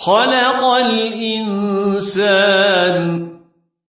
خلق الإنسان